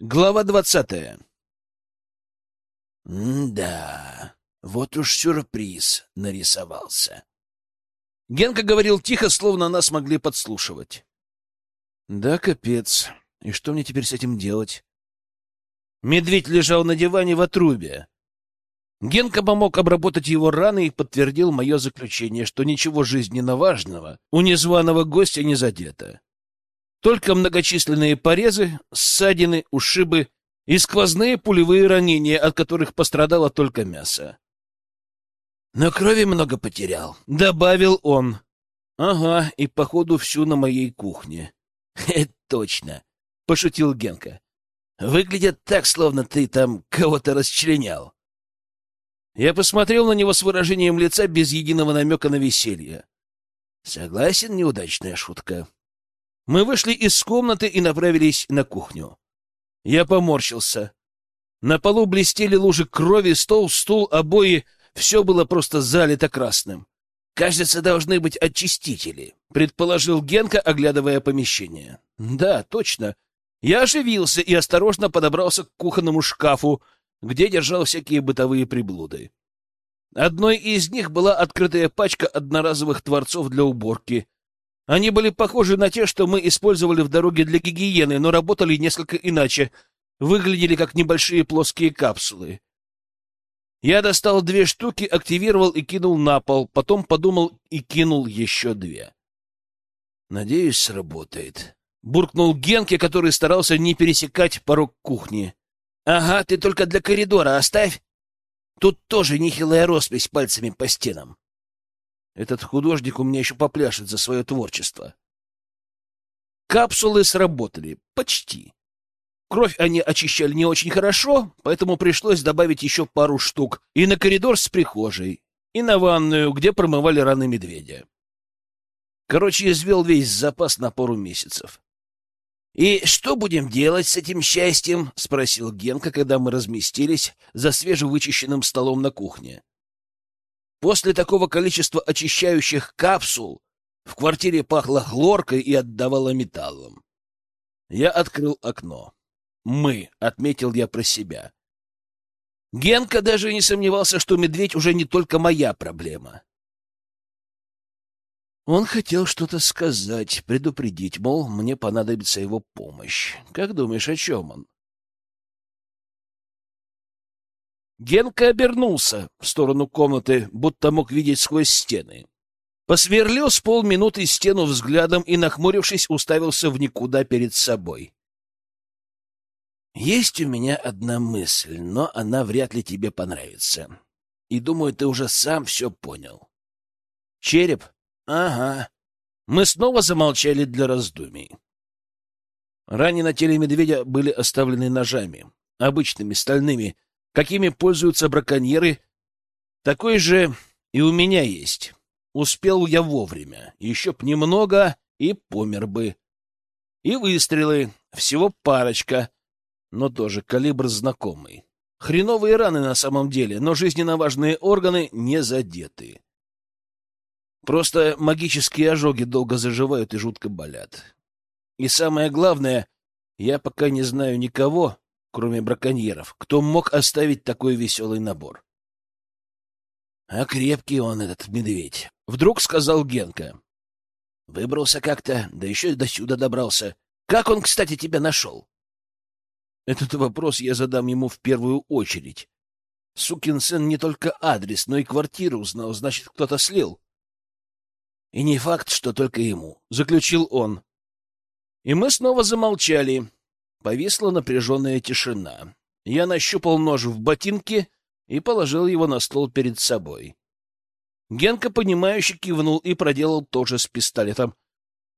Глава двадцатая. «Да, вот уж сюрприз нарисовался». Генка говорил тихо, словно нас могли подслушивать. «Да, капец. И что мне теперь с этим делать?» Медведь лежал на диване в отрубе. Генка помог обработать его раны и подтвердил мое заключение, что ничего жизненно важного у незваного гостя не задето. Только многочисленные порезы, ссадины, ушибы и сквозные пулевые ранения, от которых пострадало только мясо. «Но крови много потерял», — добавил он. «Ага, и, походу, всю на моей кухне». «Это точно», — пошутил Генка. «Выглядит так, словно ты там кого-то расчленял». Я посмотрел на него с выражением лица без единого намека на веселье. «Согласен, неудачная шутка». Мы вышли из комнаты и направились на кухню. Я поморщился. На полу блестели лужи крови, стол, стул, обои. Все было просто залито красным. «Кажется, должны быть очистители», — предположил Генка, оглядывая помещение. «Да, точно». Я оживился и осторожно подобрался к кухонному шкафу, где держал всякие бытовые приблуды. Одной из них была открытая пачка одноразовых творцов для уборки — они были похожи на те, что мы использовали в дороге для гигиены, но работали несколько иначе, выглядели как небольшие плоские капсулы. Я достал две штуки, активировал и кинул на пол, потом подумал и кинул еще две. «Надеюсь, сработает», — буркнул Генке, который старался не пересекать порог кухни. «Ага, ты только для коридора оставь. Тут тоже нехилая роспись пальцами по стенам». Этот художник у меня еще попляшет за свое творчество. Капсулы сработали. Почти. Кровь они очищали не очень хорошо, поэтому пришлось добавить еще пару штук и на коридор с прихожей, и на ванную, где промывали раны медведя. Короче, извел весь запас на пару месяцев. — И что будем делать с этим счастьем? — спросил Генка, когда мы разместились за свежевычищенным столом на кухне. После такого количества очищающих капсул в квартире пахло хлоркой и отдавало металлом. Я открыл окно. «Мы», — отметил я про себя. Генка даже не сомневался, что медведь уже не только моя проблема. Он хотел что-то сказать, предупредить, мол, мне понадобится его помощь. Как думаешь, о чем он? Генка обернулся в сторону комнаты, будто мог видеть сквозь стены. Посверлил с полминуты стену взглядом и, нахмурившись, уставился в никуда перед собой. «Есть у меня одна мысль, но она вряд ли тебе понравится. И думаю, ты уже сам все понял». «Череп?» «Ага». Мы снова замолчали для раздумий. Раны на теле медведя были оставлены ножами, обычными, стальными, какими пользуются браконьеры, такой же и у меня есть. Успел я вовремя, еще б немного, и помер бы. И выстрелы, всего парочка, но тоже калибр знакомый. Хреновые раны на самом деле, но жизненно важные органы не задеты. Просто магические ожоги долго заживают и жутко болят. И самое главное, я пока не знаю никого, кроме браконьеров, кто мог оставить такой веселый набор. — А крепкий он, этот медведь, — вдруг сказал Генка. — Выбрался как-то, да еще до сюда добрался. Как он, кстати, тебя нашел? Этот вопрос я задам ему в первую очередь. Сукин сын не только адрес, но и квартиру узнал, значит, кто-то слил. И не факт, что только ему, — заключил он. И мы снова замолчали. Повисла напряженная тишина. Я нащупал нож в ботинке и положил его на стол перед собой. Генка, понимающе кивнул и проделал то же с пистолетом.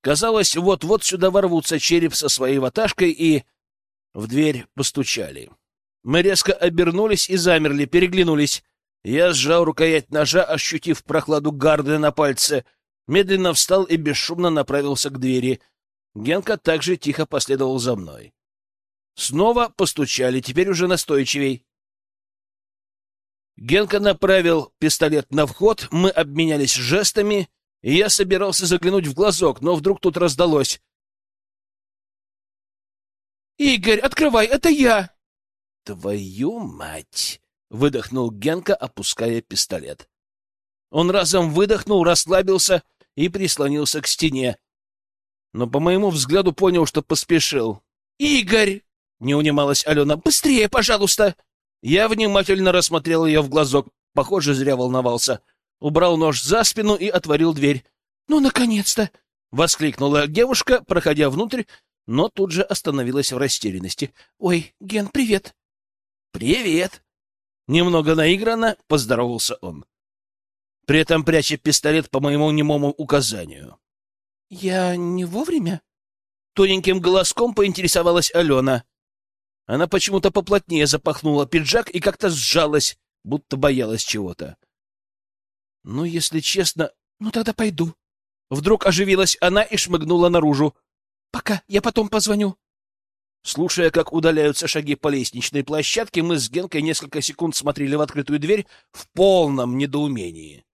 Казалось, вот-вот сюда ворвутся череп со своей ваташкой и... В дверь постучали. Мы резко обернулись и замерли, переглянулись. Я сжал рукоять ножа, ощутив прохладу гарды на пальце, медленно встал и бесшумно направился к двери. Генка также тихо последовал за мной. Снова постучали, теперь уже настойчивей. Генка направил пистолет на вход, мы обменялись жестами, и я собирался заглянуть в глазок, но вдруг тут раздалось. Игорь, открывай, это я! Твою мать! Выдохнул Генка, опуская пистолет. Он разом выдохнул, расслабился и прислонился к стене. Но, по моему взгляду, понял, что поспешил. «Игорь!» — не унималась Алена. «Быстрее, пожалуйста!» Я внимательно рассмотрел ее в глазок. Похоже, зря волновался. Убрал нож за спину и отворил дверь. «Ну, наконец-то!» — воскликнула девушка, проходя внутрь, но тут же остановилась в растерянности. «Ой, Ген, привет!» «Привет!» Немного наигранно поздоровался он, при этом пряча пистолет по моему немому указанию. «Я не вовремя?» Тоненьким голоском поинтересовалась Алена. Она почему-то поплотнее запахнула пиджак и как-то сжалась, будто боялась чего-то. «Ну, если честно, ну тогда пойду». Вдруг оживилась она и шмыгнула наружу. «Пока, я потом позвоню». Слушая, как удаляются шаги по лестничной площадке, мы с Генкой несколько секунд смотрели в открытую дверь в полном недоумении.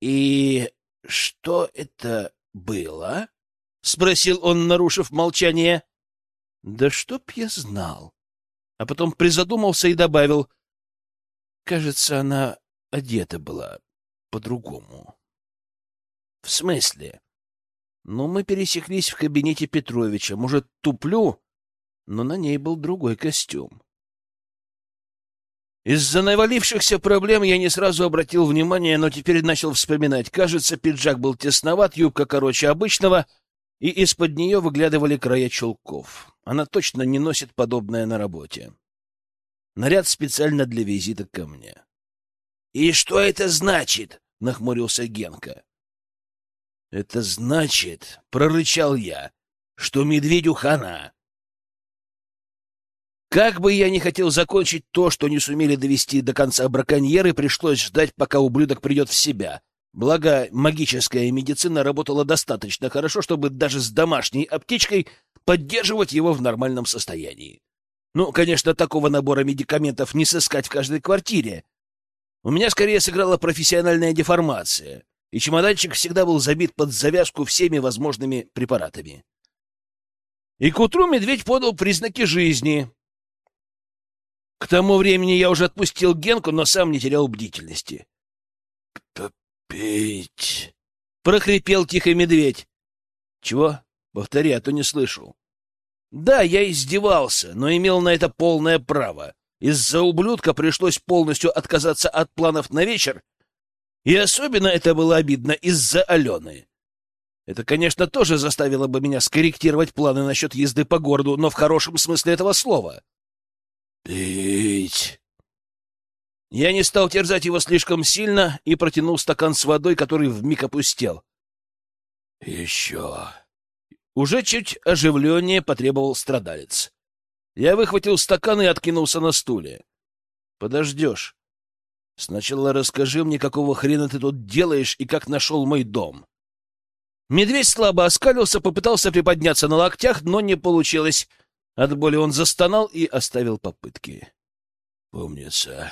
«И что это было?» — спросил он, нарушив молчание. «Да чтоб я знал!» А потом призадумался и добавил. «Кажется, она одета была по-другому». «В смысле?» Ну, мы пересеклись в кабинете Петровича. Может, туплю? Но на ней был другой костюм. Из-за навалившихся проблем я не сразу обратил внимание, но теперь начал вспоминать. Кажется, пиджак был тесноват, юбка короче обычного, и из-под нее выглядывали края чулков. Она точно не носит подобное на работе. Наряд специально для визита ко мне. — И что это значит? — нахмурился Генка. Это значит, — прорычал я, — что медведю хана. Как бы я ни хотел закончить то, что не сумели довести до конца браконьеры, пришлось ждать, пока ублюдок придет в себя. Благо, магическая медицина работала достаточно хорошо, чтобы даже с домашней аптечкой поддерживать его в нормальном состоянии. Ну, конечно, такого набора медикаментов не сыскать в каждой квартире. У меня скорее сыграла профессиональная деформация и чемоданчик всегда был забит под завязку всеми возможными препаратами. И к утру медведь подал признаки жизни. К тому времени я уже отпустил Генку, но сам не терял бдительности. «Пить!» — прохрипел тихо медведь. «Чего? Повтори, а то не слышу». Да, я издевался, но имел на это полное право. Из-за ублюдка пришлось полностью отказаться от планов на вечер и особенно это было обидно из-за Алены. Это, конечно, тоже заставило бы меня скорректировать планы насчет езды по городу, но в хорошем смысле этого слова. «Пить!» Я не стал терзать его слишком сильно и протянул стакан с водой, который вмиг опустел. «Еще!» Уже чуть оживленнее потребовал страдалец. Я выхватил стакан и откинулся на стуле. «Подождешь. Сначала расскажи мне, какого хрена ты тут делаешь и как нашел мой дом. Медведь слабо оскалился, попытался приподняться на локтях, но не получилось. От боли он застонал и оставил попытки. Помнится,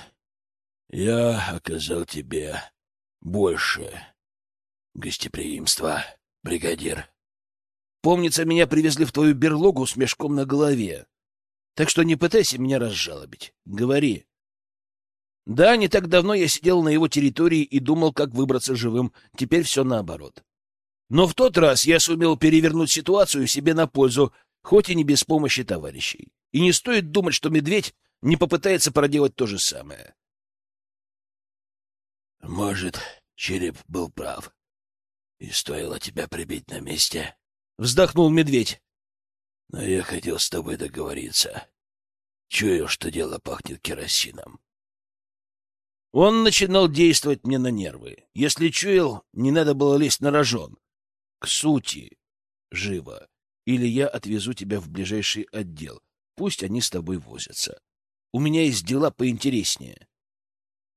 я оказал тебе больше гостеприимства, бригадир. Помнится, меня привезли в твою берлогу с мешком на голове. Так что не пытайся меня разжалобить. Говори. Да, не так давно я сидел на его территории и думал, как выбраться живым. Теперь все наоборот. Но в тот раз я сумел перевернуть ситуацию себе на пользу, хоть и не без помощи товарищей. И не стоит думать, что медведь не попытается проделать то же самое. Может, череп был прав, и стоило тебя прибить на месте. Вздохнул медведь. Но я хотел с тобой договориться. Чую, что дело пахнет керосином. Он начинал действовать мне на нервы. Если чуял, не надо было лезть на рожон. К сути. Живо. Или я отвезу тебя в ближайший отдел. Пусть они с тобой возятся. У меня есть дела поинтереснее.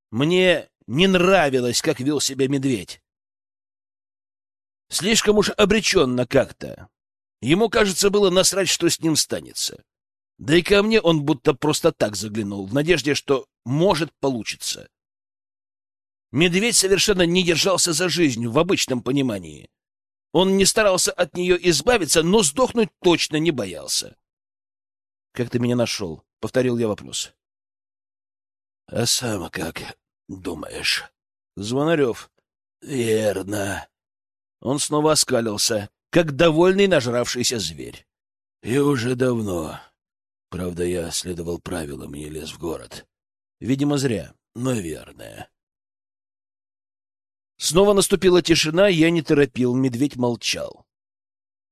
Мне не нравилось, как вел себя медведь. Слишком уж обреченно как-то. Ему, кажется, было насрать, что с ним станется. Да и ко мне он будто просто так заглянул, в надежде, что может получиться. Медведь совершенно не держался за жизнь в обычном понимании. Он не старался от нее избавиться, но сдохнуть точно не боялся. Как ты меня нашел? — повторил я вопрос. — А сам как думаешь? — Звонарев. — Верно. Он снова оскалился, как довольный нажравшийся зверь. — И уже давно. Правда, я следовал правилам и не лез в город. Видимо, зря. Наверное. Снова наступила тишина, я не торопил, медведь молчал.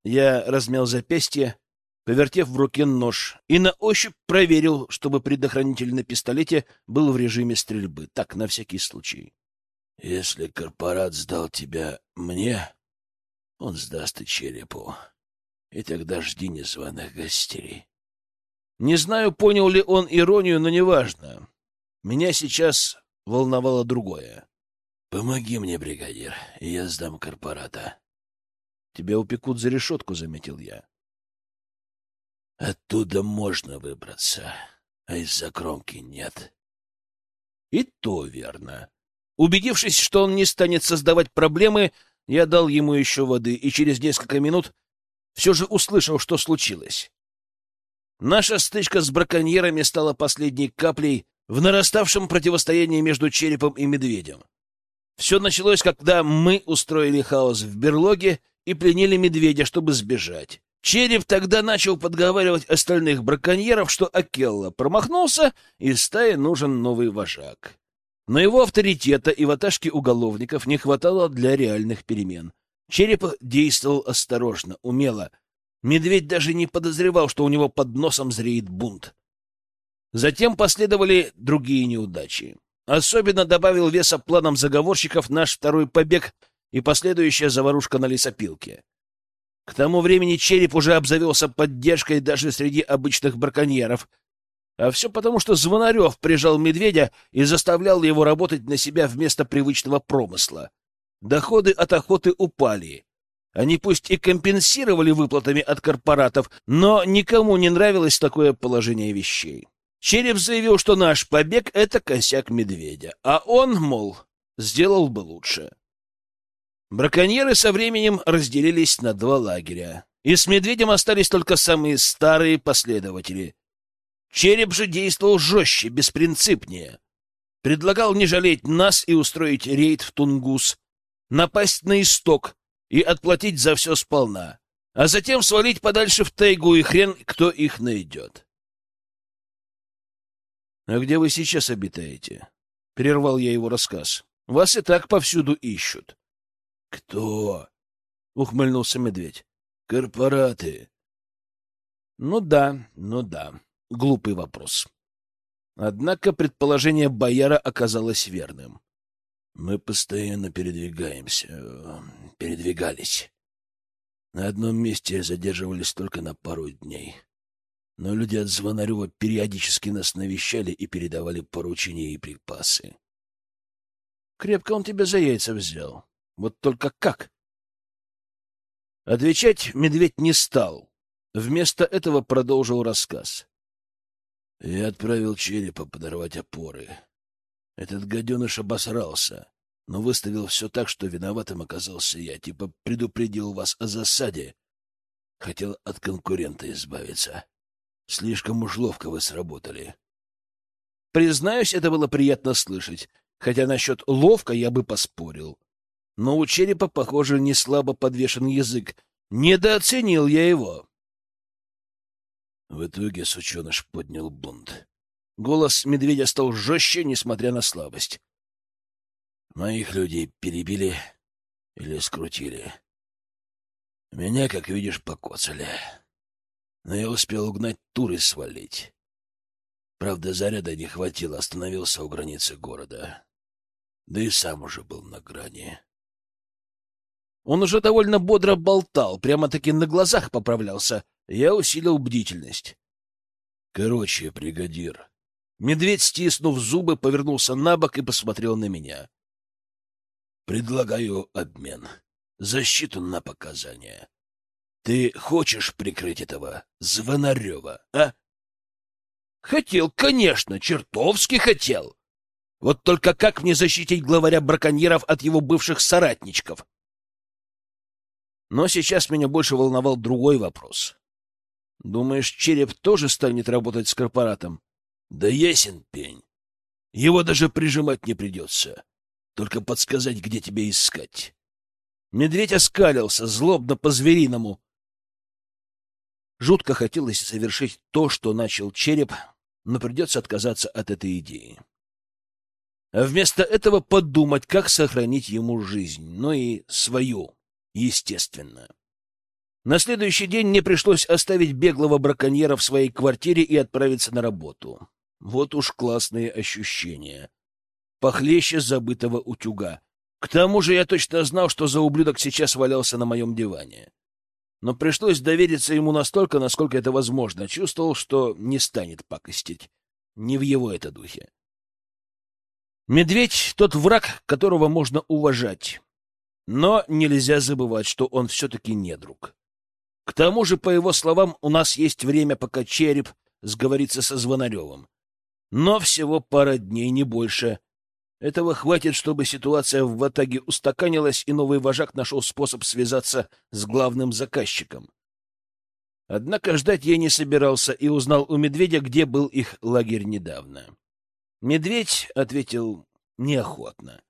Я размял запястье, повертев в руке нож, и на ощупь проверил, чтобы предохранитель на пистолете был в режиме стрельбы. Так, на всякий случай. Если корпорат сдал тебя мне, он сдаст и черепу. И тогда жди незваных гостей. Не знаю, понял ли он иронию, но неважно. Меня сейчас волновало другое. Помоги мне, бригадир, и я сдам корпората. Тебя упекут за решетку, заметил я. Оттуда можно выбраться, а из-за кромки нет. И то верно. Убедившись, что он не станет создавать проблемы, я дал ему еще воды и через несколько минут все же услышал, что случилось. Наша стычка с браконьерами стала последней каплей в нараставшем противостоянии между черепом и медведем. Все началось, когда мы устроили хаос в берлоге и пленили медведя, чтобы сбежать. Череп тогда начал подговаривать остальных браконьеров, что Акелла промахнулся, и стае нужен новый вожак. Но его авторитета и ваташки уголовников не хватало для реальных перемен. Череп действовал осторожно, умело. Медведь даже не подозревал, что у него под носом зреет бунт. Затем последовали другие неудачи. Особенно добавил веса планам заговорщиков наш второй побег и последующая заварушка на лесопилке. К тому времени череп уже обзавелся поддержкой даже среди обычных браконьеров. А все потому, что Звонарев прижал медведя и заставлял его работать на себя вместо привычного промысла. Доходы от охоты упали. Они пусть и компенсировали выплатами от корпоратов, но никому не нравилось такое положение вещей. Череп заявил, что наш побег — это косяк медведя, а он, мол, сделал бы лучше. Браконьеры со временем разделились на два лагеря, и с медведем остались только самые старые последователи. Череп же действовал жестче, беспринципнее. Предлагал не жалеть нас и устроить рейд в Тунгус, напасть на исток и отплатить за все сполна, а затем свалить подальше в тайгу, и хрен кто их найдет. «А где вы сейчас обитаете?» — прервал я его рассказ. «Вас и так повсюду ищут». «Кто?» — ухмыльнулся медведь. «Корпораты». «Ну да, ну да. Глупый вопрос». Однако предположение бояра оказалось верным. «Мы постоянно передвигаемся, передвигались. На одном месте задерживались только на пару дней но люди от Звонарева периодически нас навещали и передавали поручения и припасы. Крепко он тебя за яйца взял. Вот только как? Отвечать медведь не стал. Вместо этого продолжил рассказ. Я отправил черепа подорвать опоры. Этот гаденыш обосрался, но выставил все так, что виноватым оказался я. Типа предупредил вас о засаде. Хотел от конкурента избавиться. Слишком уж ловко вы сработали. Признаюсь, это было приятно слышать, хотя насчет ловко я бы поспорил. Но у черепа, похоже, не слабо подвешен язык. Недооценил я его. В итоге сученыш поднял бунт. Голос медведя стал жестче, несмотря на слабость. Моих людей перебили или скрутили. Меня, как видишь, покоцали но я успел угнать тур и свалить. Правда, заряда не хватило, остановился у границы города. Да и сам уже был на грани. Он уже довольно бодро болтал, прямо-таки на глазах поправлялся. Я усилил бдительность. Короче, бригадир. Медведь, стиснув зубы, повернулся на бок и посмотрел на меня. Предлагаю обмен. Защиту на показания. Ты хочешь прикрыть этого Звонарева, а? Хотел, конечно, чертовски хотел. Вот только как мне защитить главаря браконьеров от его бывших соратничков? Но сейчас меня больше волновал другой вопрос. Думаешь, череп тоже станет работать с корпоратом? Да ясен пень. Его даже прижимать не придется. Только подсказать, где тебя искать. Медведь оскалился, злобно по-звериному. Жутко хотелось совершить то, что начал череп, но придется отказаться от этой идеи. А вместо этого подумать, как сохранить ему жизнь, но и свою, естественно. На следующий день мне пришлось оставить беглого браконьера в своей квартире и отправиться на работу. Вот уж классные ощущения. Похлеще забытого утюга. К тому же я точно знал, что за ублюдок сейчас валялся на моем диване. Но пришлось довериться ему настолько, насколько это возможно. Чувствовал, что не станет пакостить. Не в его это духе. Медведь — тот враг, которого можно уважать. Но нельзя забывать, что он все-таки не друг. К тому же, по его словам, у нас есть время, пока череп сговорится со Звонаревым. Но всего пара дней, не больше. Этого хватит, чтобы ситуация в Ватаге устаканилась, и новый вожак нашел способ связаться с главным заказчиком. Однако ждать я не собирался и узнал у медведя, где был их лагерь недавно. Медведь ответил неохотно.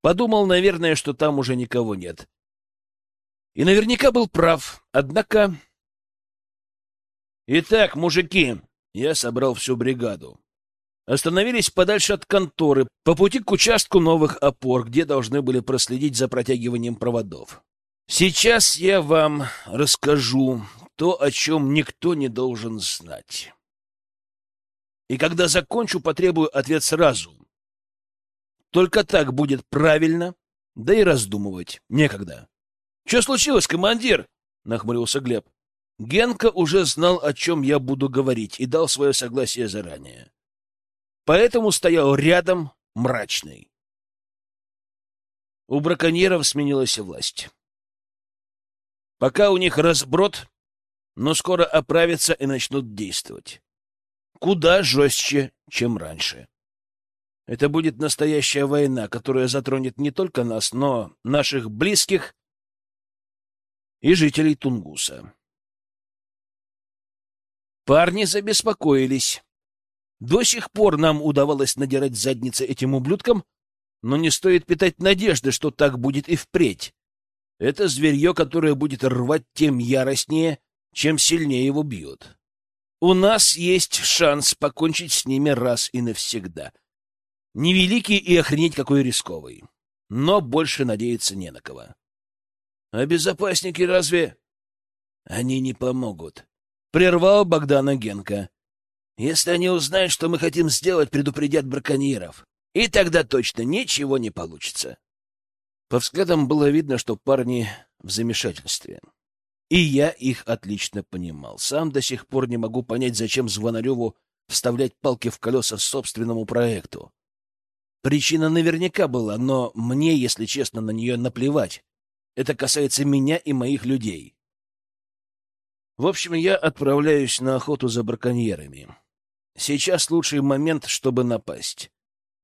Подумал, наверное, что там уже никого нет. И наверняка был прав. Однако... Итак, мужики, я собрал всю бригаду. Остановились подальше от конторы, по пути к участку новых опор, где должны были проследить за протягиванием проводов. Сейчас я вам расскажу то, о чем никто не должен знать. И когда закончу, потребую ответ сразу. Только так будет правильно, да и раздумывать некогда. Что случилось, командир? нахмурился Глеб. Генка уже знал, о чем я буду говорить, и дал свое согласие заранее. Поэтому стоял рядом мрачный. У браконьеров сменилась власть. Пока у них разброд, но скоро оправятся и начнут действовать. Куда жестче, чем раньше. Это будет настоящая война, которая затронет не только нас, но наших близких и жителей Тунгуса. Парни забеспокоились. До сих пор нам удавалось надирать задницы этим ублюдкам, но не стоит питать надежды, что так будет и впредь. Это зверье, которое будет рвать тем яростнее, чем сильнее его бьет. У нас есть шанс покончить с ними раз и навсегда. Невеликий и охренеть какой рисковый. Но больше надеяться не на кого. А безопасники разве... Они не помогут. Прервал Богдана Генка. Если они узнают, что мы хотим сделать, предупредят браконьеров. И тогда точно ничего не получится. По взглядам было видно, что парни в замешательстве. И я их отлично понимал. Сам до сих пор не могу понять, зачем Звонареву вставлять палки в колеса собственному проекту. Причина наверняка была, но мне, если честно, на нее наплевать. Это касается меня и моих людей. В общем, я отправляюсь на охоту за браконьерами. Сейчас лучший момент, чтобы напасть.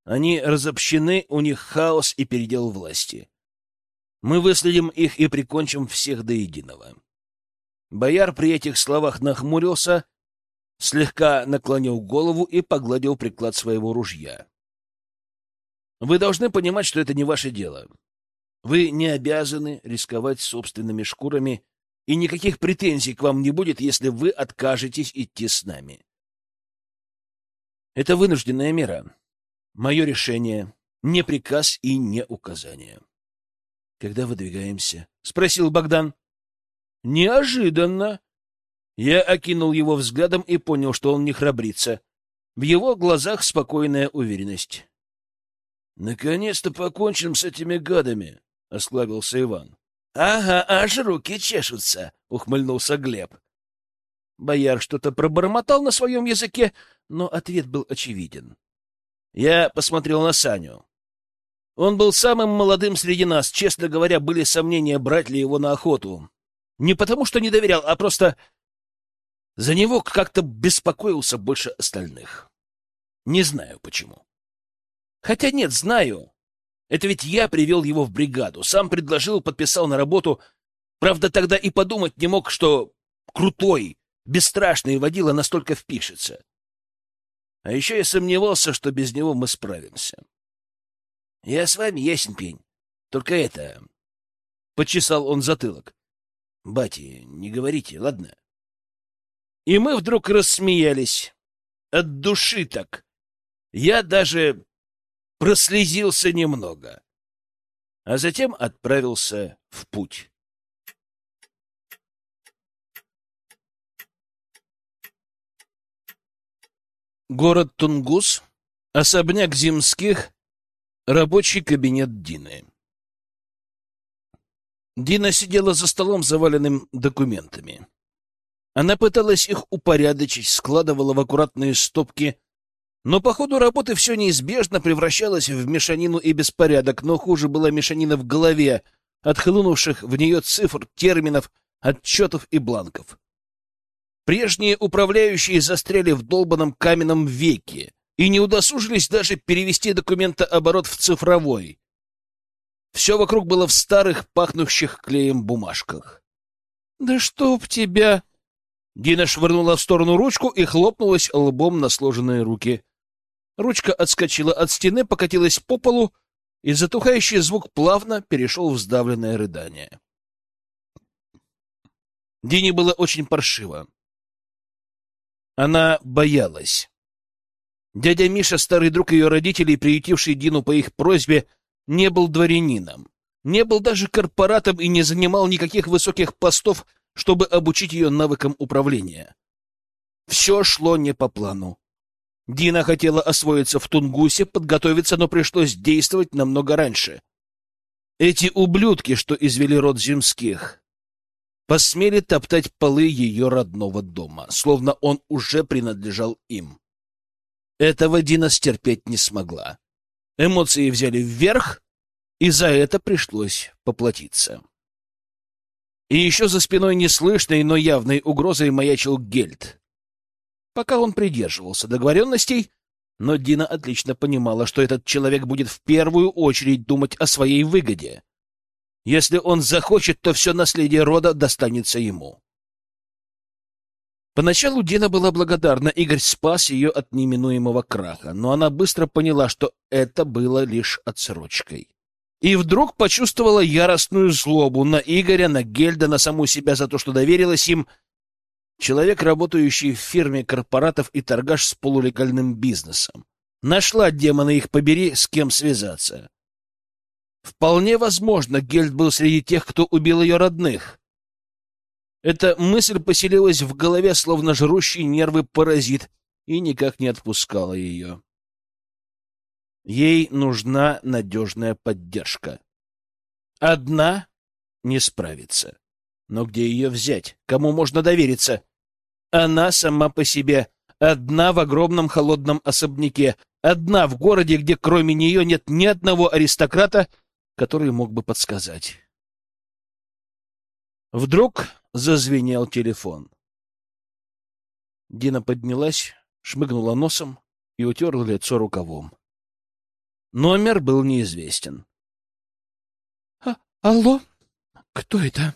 Они разобщены, у них хаос и передел власти. Мы выследим их и прикончим всех до единого. Бояр при этих словах нахмурился, слегка наклонил голову и погладил приклад своего ружья. Вы должны понимать, что это не ваше дело. Вы не обязаны рисковать собственными шкурами, и никаких претензий к вам не будет, если вы откажетесь идти с нами. Это вынужденная мера. Мое решение, не приказ и не указание. — Когда выдвигаемся? — спросил Богдан. — Неожиданно. Я окинул его взглядом и понял, что он не храбрится. В его глазах спокойная уверенность. — Наконец-то покончим с этими гадами, — осклабился Иван. — Ага, аж руки чешутся, — ухмыльнулся Глеб. Бояр что-то пробормотал на своем языке, но ответ был очевиден. Я посмотрел на Саню. Он был самым молодым среди нас. Честно говоря, были сомнения, брать ли его на охоту. Не потому, что не доверял, а просто за него как-то беспокоился больше остальных. Не знаю почему. Хотя нет, знаю. Это ведь я привел его в бригаду, сам предложил, подписал на работу. Правда, тогда и подумать не мог, что крутой, бесстрашный водила настолько впишется. А еще я сомневался, что без него мы справимся. — Я с вами, ясен пень. Только это... Почесал он затылок. — Бати, не говорите, ладно? И мы вдруг рассмеялись. От души так. Я даже прослезился немного. А затем отправился в путь. Город Тунгус, особняк Зимских, рабочий кабинет Дины. Дина сидела за столом, заваленным документами. Она пыталась их упорядочить, складывала в аккуратные стопки, но по ходу работы все неизбежно превращалось в мешанину и беспорядок, но хуже была мешанина в голове, отхлынувших в нее цифр, терминов, отчетов и бланков. Прежние управляющие застряли в долбанном каменном веке и не удосужились даже перевести документооборот в цифровой. Все вокруг было в старых, пахнущих клеем бумажках. — Да чтоб тебя! Дина швырнула в сторону ручку и хлопнулась лбом на сложенные руки. Ручка отскочила от стены, покатилась по полу, и затухающий звук плавно перешел в сдавленное рыдание. Дине было очень паршиво. Она боялась. Дядя Миша, старый друг ее родителей, приютивший Дину по их просьбе, не был дворянином, не был даже корпоратом и не занимал никаких высоких постов, чтобы обучить ее навыкам управления. Все шло не по плану. Дина хотела освоиться в Тунгусе, подготовиться, но пришлось действовать намного раньше. Эти ублюдки, что извели род земских, посмели топтать полы ее родного дома, словно он уже принадлежал им. Этого Дина стерпеть не смогла. Эмоции взяли вверх, и за это пришлось поплатиться. И еще за спиной неслышной, но явной угрозой маячил Гельд. Пока он придерживался договоренностей, но Дина отлично понимала, что этот человек будет в первую очередь думать о своей выгоде. Если он захочет, то все наследие рода достанется ему. Поначалу Дина была благодарна, Игорь спас ее от неминуемого краха, но она быстро поняла, что это было лишь отсрочкой. И вдруг почувствовала яростную злобу на Игоря, на Гельда, на саму себя за то, что доверилась им. Человек, работающий в фирме корпоратов и торгаш с полулегальным бизнесом. Нашла, демона их побери, с кем связаться. Вполне возможно, Гельд был среди тех, кто убил ее родных. Эта мысль поселилась в голове, словно жрущий нервы паразит, и никак не отпускала ее. Ей нужна надежная поддержка. Одна не справится. Но где ее взять? Кому можно довериться? Она сама по себе, одна в огромном холодном особняке, одна в городе, где кроме нее нет ни одного аристократа, который мог бы подсказать. Вдруг зазвенел телефон. Дина поднялась, шмыгнула носом и утерла лицо рукавом. Номер был неизвестен. — Алло? Кто это?